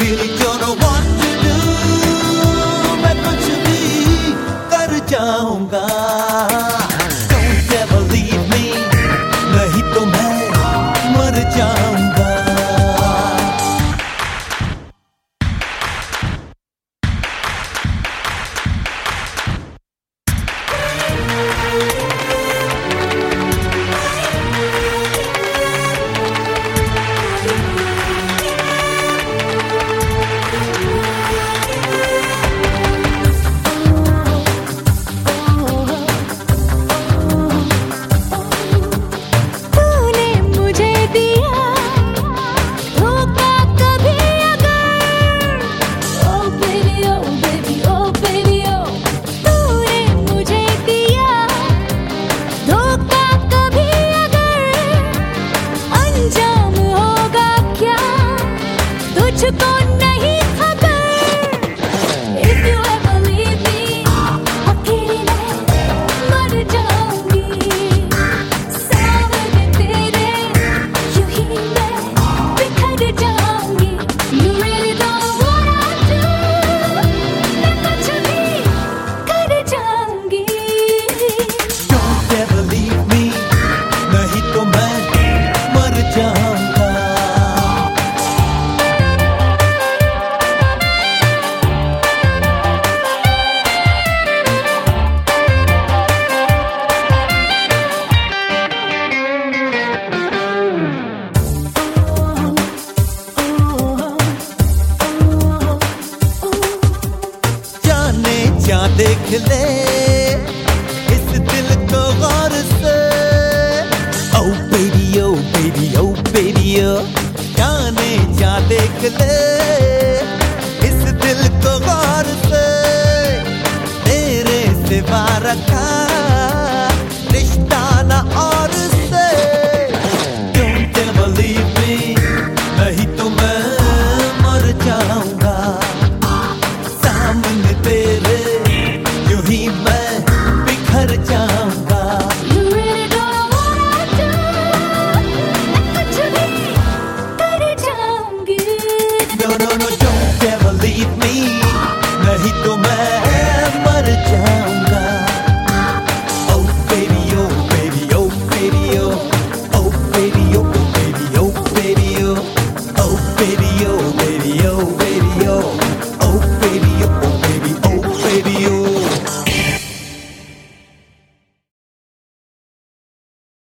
really देख ले इस दिल को गौर से। ओ बेबी ओ बेबी ओ बेबी ओ जाने, जा देख ले इस दिल को गौर से। तेरे सिवा रखा रिश्ता ना